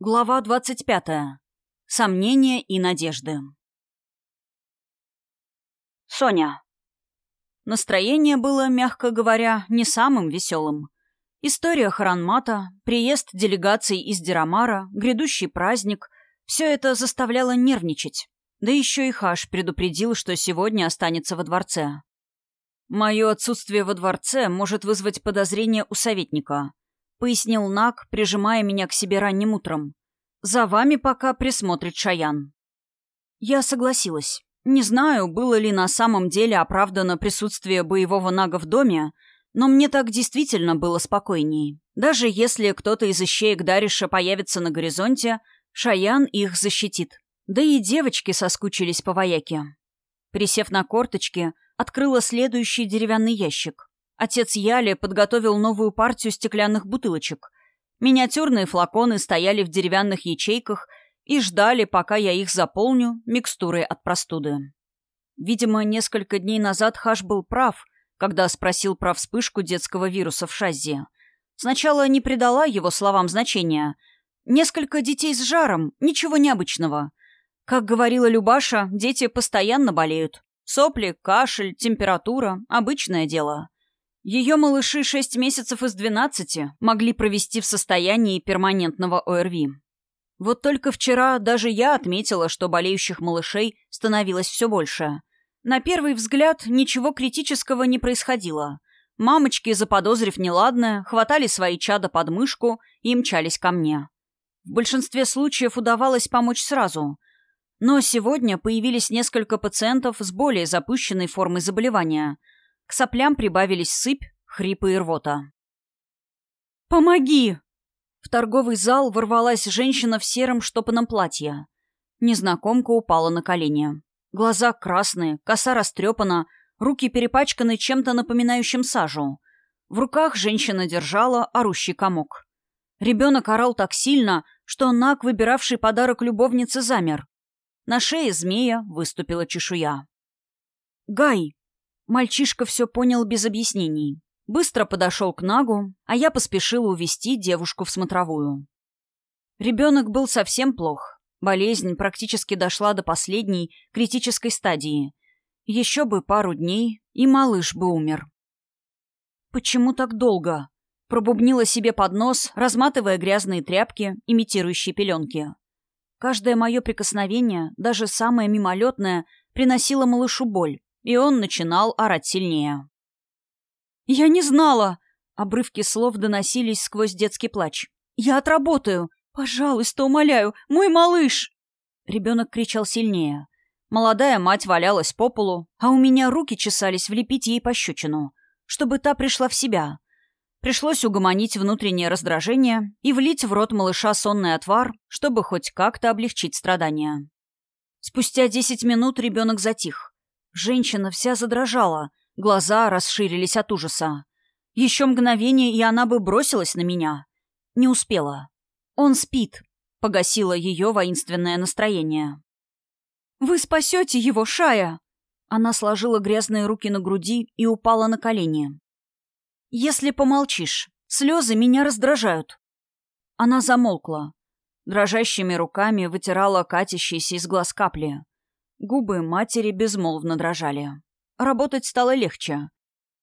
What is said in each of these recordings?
Глава 25. Сомнения и надежды. Соня. Настроение было, мягко говоря, не самым веселым. История Харанмата, приезд делегаций из Дирамара, грядущий праздник — все это заставляло нервничать. Да еще и Хаш предупредил, что сегодня останется во дворце. Мое отсутствие во дворце может вызвать подозрение у советника —— пояснил Нак, прижимая меня к себе ранним утром. «За вами пока присмотрит Шаян». Я согласилась. Не знаю, было ли на самом деле оправдано присутствие боевого Нага в доме, но мне так действительно было спокойнее. Даже если кто-то из ищеек Дариша появится на горизонте, Шаян их защитит. Да и девочки соскучились по вояке. Присев на корточки, открыла следующий деревянный ящик. Отец Яли подготовил новую партию стеклянных бутылочек. Миниатюрные флаконы стояли в деревянных ячейках и ждали, пока я их заполню микстурой от простуды. Видимо, несколько дней назад Хаш был прав, когда спросил про вспышку детского вируса в Шаззе. Сначала не придала его словам значения. Несколько детей с жаром, ничего необычного. Как говорила Любаша, дети постоянно болеют. Сопли, кашель, температура — обычное дело. Ее малыши шесть месяцев из двенадцати могли провести в состоянии перманентного ОРВИ. Вот только вчера даже я отметила, что болеющих малышей становилось все больше. На первый взгляд ничего критического не происходило. Мамочки, заподозрив неладное, хватали свои чада под мышку и мчались ко мне. В большинстве случаев удавалось помочь сразу. Но сегодня появились несколько пациентов с более запущенной формой заболевания – к соплям прибавились сыпь, хрипы и рвота. «Помоги!» В торговый зал ворвалась женщина в сером штопанном платье. Незнакомка упала на колени. Глаза красные, коса растрепана, руки перепачканы чем-то напоминающим сажу. В руках женщина держала орущий комок. Ребенок орал так сильно, что Нак, выбиравший подарок любовнице, замер. На шее змея выступила чешуя. «Гай!» Мальчишка все понял без объяснений. Быстро подошел к Нагу, а я поспешила увести девушку в смотровую. Ребенок был совсем плох. Болезнь практически дошла до последней, критической стадии. Еще бы пару дней, и малыш бы умер. «Почему так долго?» Пробубнила себе под нос, разматывая грязные тряпки, имитирующие пеленки. Каждое мое прикосновение, даже самое мимолетное, приносило малышу боль, и он начинал орать сильнее. «Я не знала!» — обрывки слов доносились сквозь детский плач. «Я отработаю! Пожалуйста, умоляю! Мой малыш!» Ребенок кричал сильнее. Молодая мать валялась по полу, а у меня руки чесались влепить ей пощечину, чтобы та пришла в себя. Пришлось угомонить внутреннее раздражение и влить в рот малыша сонный отвар, чтобы хоть как-то облегчить страдания. Спустя десять минут ребенок затих. Женщина вся задрожала, глаза расширились от ужаса. Еще мгновение, и она бы бросилась на меня. Не успела. «Он спит», — погасило ее воинственное настроение. «Вы спасете его, Шая!» Она сложила грязные руки на груди и упала на колени. «Если помолчишь, слезы меня раздражают». Она замолкла. Дрожащими руками вытирала катящиеся из глаз капли. Губы матери безмолвно дрожали. Работать стало легче.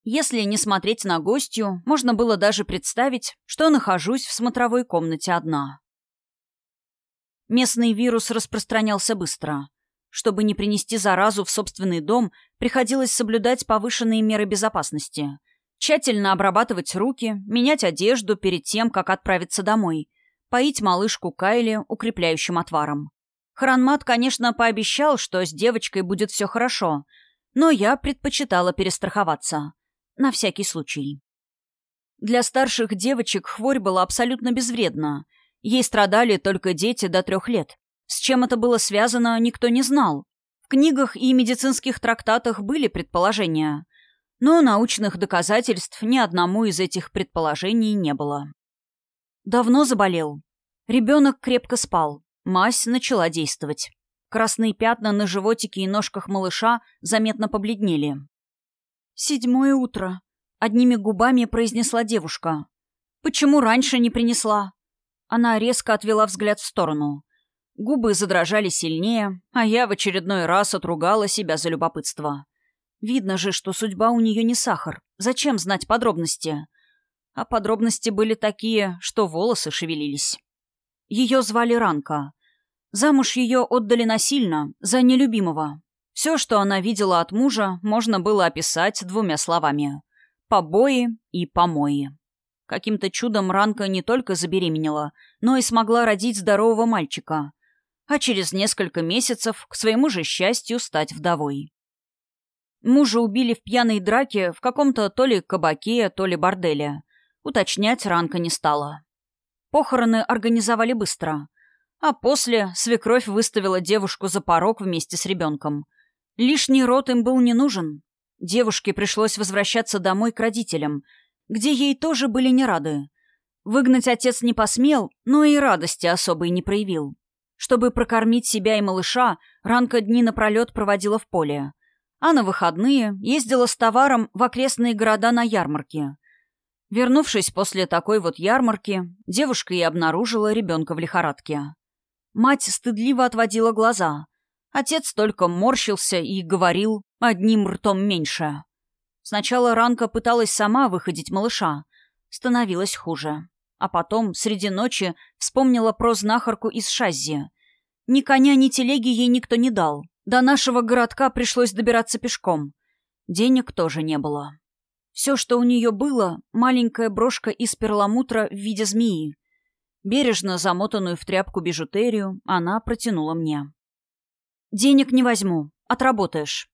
Если не смотреть на гостью, можно было даже представить, что нахожусь в смотровой комнате одна. Местный вирус распространялся быстро. Чтобы не принести заразу в собственный дом, приходилось соблюдать повышенные меры безопасности. Тщательно обрабатывать руки, менять одежду перед тем, как отправиться домой, поить малышку Кайли укрепляющим отваром. Хранмат, конечно, пообещал, что с девочкой будет все хорошо, но я предпочитала перестраховаться. На всякий случай. Для старших девочек хворь была абсолютно безвредна. Ей страдали только дети до трех лет. С чем это было связано, никто не знал. В книгах и медицинских трактатах были предположения, но научных доказательств ни одному из этих предположений не было. Давно заболел. Ребенок крепко спал. Мазь начала действовать. Красные пятна на животике и ножках малыша заметно побледнели. «Седьмое утро», — одними губами произнесла девушка. «Почему раньше не принесла?» Она резко отвела взгляд в сторону. Губы задрожали сильнее, а я в очередной раз отругала себя за любопытство. Видно же, что судьба у нее не сахар. Зачем знать подробности? А подробности были такие, что волосы шевелились. Ее звали Ранка. Замуж ее отдали насильно, за нелюбимого. Все, что она видела от мужа, можно было описать двумя словами. Побои и помои. Каким-то чудом Ранка не только забеременела, но и смогла родить здорового мальчика. А через несколько месяцев, к своему же счастью, стать вдовой. Мужа убили в пьяной драке в каком-то то ли кабаке, то ли борделе. Уточнять Ранка не стала. Похороны организовали быстро. А после свекровь выставила девушку за порог вместе с ребенком. Лишний род им был не нужен. Девушке пришлось возвращаться домой к родителям, где ей тоже были не рады. Выгнать отец не посмел, но и радости особой не проявил. Чтобы прокормить себя и малыша, Ранка дни напролет проводила в поле. А на выходные ездила с товаром в окрестные города на ярмарке. Вернувшись после такой вот ярмарки, девушка и обнаружила ребенка в лихорадке. Мать стыдливо отводила глаза. Отец только морщился и говорил одним ртом меньше. Сначала Ранка пыталась сама выходить малыша. Становилось хуже. А потом, среди ночи, вспомнила про знахарку из Шаззи. Ни коня, ни телеги ей никто не дал. До нашего городка пришлось добираться пешком. Денег тоже не было. Все, что у нее было, маленькая брошка из перламутра в виде змеи. Бережно замотанную в тряпку бижутерию она протянула мне. «Денег не возьму. Отработаешь.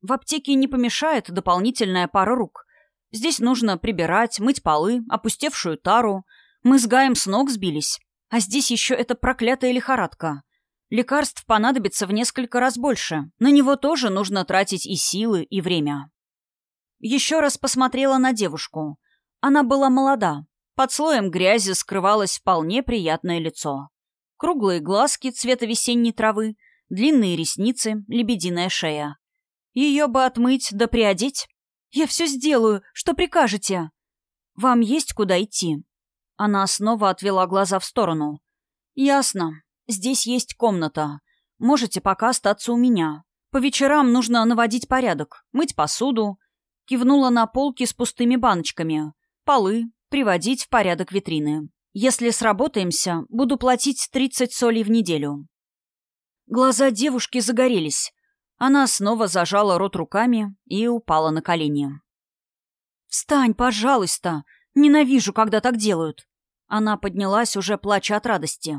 В аптеке не помешает дополнительная пара рук. Здесь нужно прибирать, мыть полы, опустевшую тару. Мы с Гаем с ног сбились. А здесь еще эта проклятая лихорадка. Лекарств понадобится в несколько раз больше. На него тоже нужно тратить и силы, и время. Еще раз посмотрела на девушку. Она была молода. Под слоем грязи скрывалось вполне приятное лицо. Круглые глазки цвета весенней травы, длинные ресницы, лебединая шея. Ее бы отмыть да приодеть. Я все сделаю, что прикажете. Вам есть куда идти? Она снова отвела глаза в сторону. Ясно. Здесь есть комната. Можете пока остаться у меня. По вечерам нужно наводить порядок, мыть посуду, Кивнула на полки с пустыми баночками. Полы. Приводить в порядок витрины. Если сработаемся, буду платить 30 солей в неделю. Глаза девушки загорелись. Она снова зажала рот руками и упала на колени. «Встань, пожалуйста! Ненавижу, когда так делают!» Она поднялась, уже плача от радости.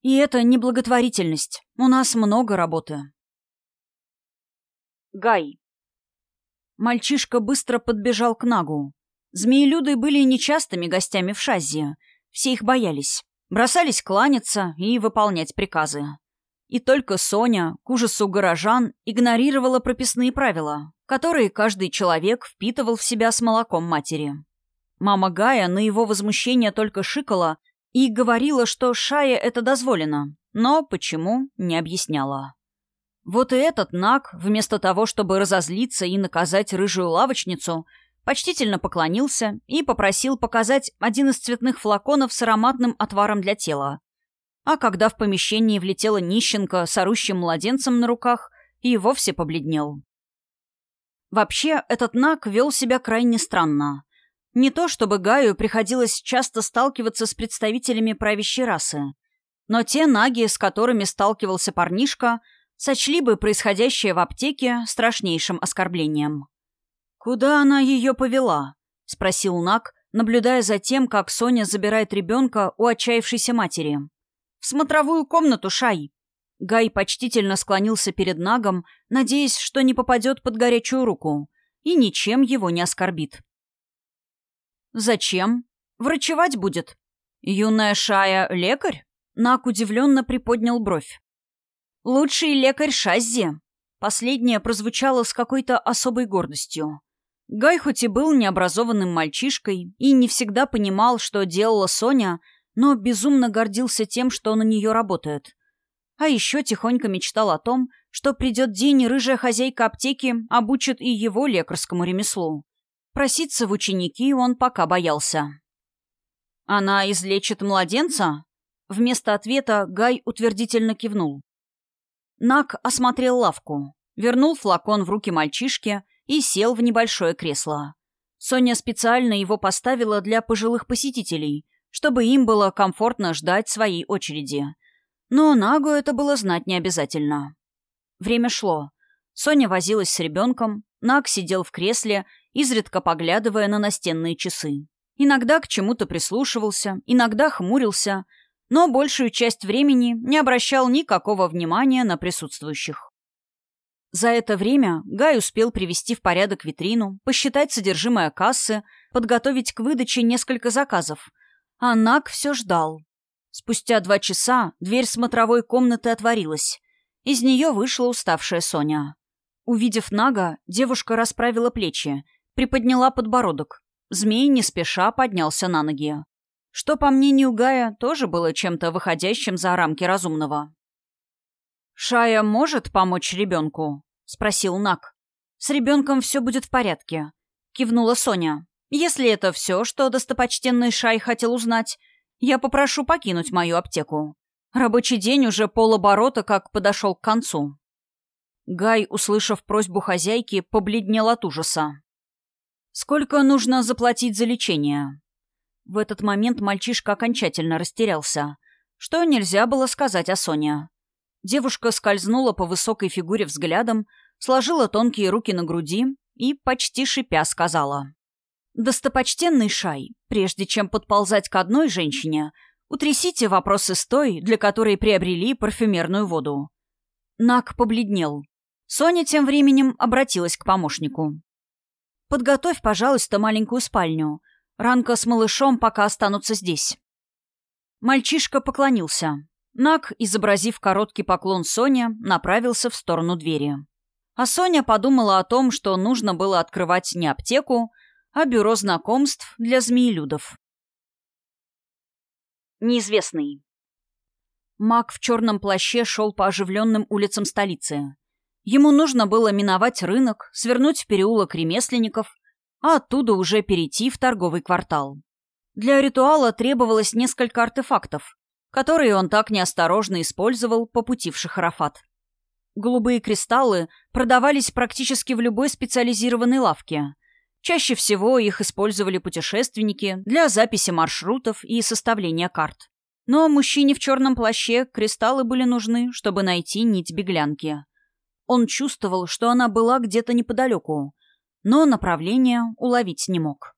«И это не благотворительность. У нас много работы». Гай. Мальчишка быстро подбежал к Нагу. Змеелюды были нечастыми гостями в Шаззе. Все их боялись. Бросались кланяться и выполнять приказы. И только Соня, к ужасу горожан, игнорировала прописные правила, которые каждый человек впитывал в себя с молоком матери. Мама Гая на его возмущение только шикала и говорила, что Шае это дозволено, но почему, не объясняла. Вот и этот Наг, вместо того, чтобы разозлиться и наказать рыжую лавочницу, почтительно поклонился и попросил показать один из цветных флаконов с ароматным отваром для тела. А когда в помещении влетела нищенка с орущим младенцем на руках, и вовсе побледнел. Вообще, этот Наг вел себя крайне странно. Не то чтобы Гаю приходилось часто сталкиваться с представителями правящей расы, но те наги, с которыми сталкивался парнишка – сочли бы происходящее в аптеке страшнейшим оскорблением. «Куда она ее повела?» — спросил Нак, наблюдая за тем, как Соня забирает ребенка у отчаявшейся матери. «В смотровую комнату, Шай!» Гай почтительно склонился перед Нагом, надеясь, что не попадет под горячую руку и ничем его не оскорбит. «Зачем? Врачевать будет. Юная Шая — лекарь?» Нак удивленно приподнял бровь. «Лучший лекарь Шаззи!» Последнее прозвучало с какой-то особой гордостью. Гай хоть и был необразованным мальчишкой и не всегда понимал, что делала Соня, но безумно гордился тем, что на нее работает. А еще тихонько мечтал о том, что придет день, и рыжая хозяйка аптеки обучит и его лекарскому ремеслу. Проситься в ученики он пока боялся. «Она излечит младенца?» Вместо ответа Гай утвердительно кивнул. Нак осмотрел лавку, вернул флакон в руки мальчишки и сел в небольшое кресло. Соня специально его поставила для пожилых посетителей, чтобы им было комфортно ждать своей очереди. Но Нагу это было знать не обязательно. Время шло. Соня возилась с ребенком, Наг сидел в кресле, изредка поглядывая на настенные часы. Иногда к чему-то прислушивался, иногда хмурился, но большую часть времени не обращал никакого внимания на присутствующих. За это время Гай успел привести в порядок витрину, посчитать содержимое кассы, подготовить к выдаче несколько заказов. А Наг все ждал. Спустя два часа дверь смотровой комнаты отворилась. Из нее вышла уставшая Соня. Увидев Нага, девушка расправила плечи, приподняла подбородок. Змей не спеша поднялся на ноги. Что, по мнению Гая, тоже было чем-то выходящим за рамки разумного. «Шая может помочь ребенку?» — спросил Нак. «С ребенком все будет в порядке», — кивнула Соня. «Если это все, что достопочтенный Шай хотел узнать, я попрошу покинуть мою аптеку. Рабочий день уже полоборота как подошел к концу». Гай, услышав просьбу хозяйки, побледнел от ужаса. «Сколько нужно заплатить за лечение?» В этот момент мальчишка окончательно растерялся. Что нельзя было сказать о Соне. Девушка скользнула по высокой фигуре взглядом, сложила тонкие руки на груди и, почти шипя, сказала. «Достопочтенный Шай, прежде чем подползать к одной женщине, утрясите вопросы с той, для которой приобрели парфюмерную воду». Нак побледнел. Соня тем временем обратилась к помощнику. «Подготовь, пожалуйста, маленькую спальню. Ранка с малышом пока останутся здесь». Мальчишка поклонился. Нак, изобразив короткий поклон Соне, направился в сторону двери. А Соня подумала о том, что нужно было открывать не аптеку, а бюро знакомств для змеелюдов. Неизвестный. Мак в черном плаще шел по оживленным улицам столицы. Ему нужно было миновать рынок, свернуть в переулок ремесленников, а оттуда уже перейти в торговый квартал. Для ритуала требовалось несколько артефактов, которые он так неосторожно использовал по пути в Шахарафат. Голубые кристаллы продавались практически в любой специализированной лавке. Чаще всего их использовали путешественники для записи маршрутов и составления карт. Но мужчине в черном плаще кристаллы были нужны, чтобы найти нить беглянки. Он чувствовал, что она была где-то неподалеку, но направление уловить не мог.